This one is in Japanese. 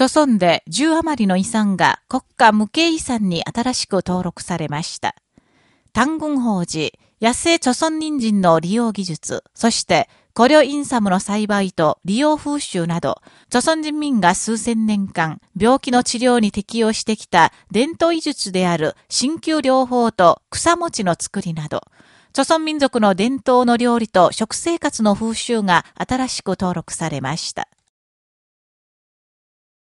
著村で10余りの遺産が国家無形遺産に新しく登録されました。単軍法事、野生著村人参の利用技術、そして古領インサムの栽培と利用風習など、著村人民が数千年間、病気の治療に適応してきた伝統医術である鍼灸療法と草餅の作りなど、著村民族の伝統の料理と食生活の風習が新しく登録されました。